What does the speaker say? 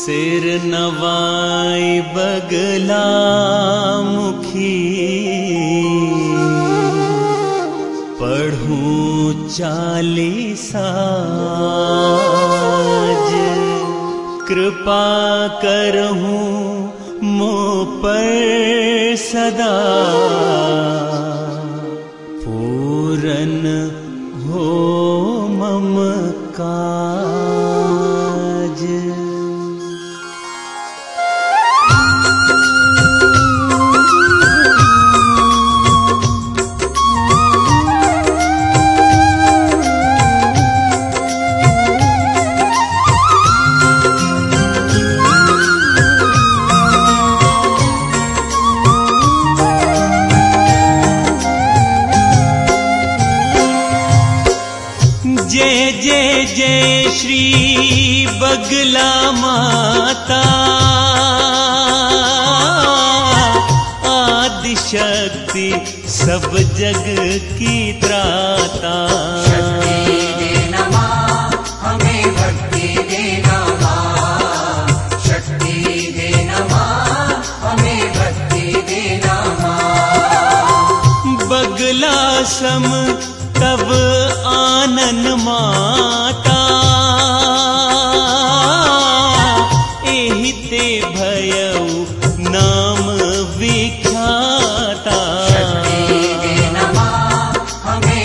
सिर नवाई बगला मुखी। पढ़ूं चालीसा कृपा करहूं मो पर सदा। पूरन हो मम काज जय जय श्री बगला माता। आदि शक्ति सब जग की त्राता। माता एहि ते भयउ नाम विख्याता। शक्ति देना माँ हमें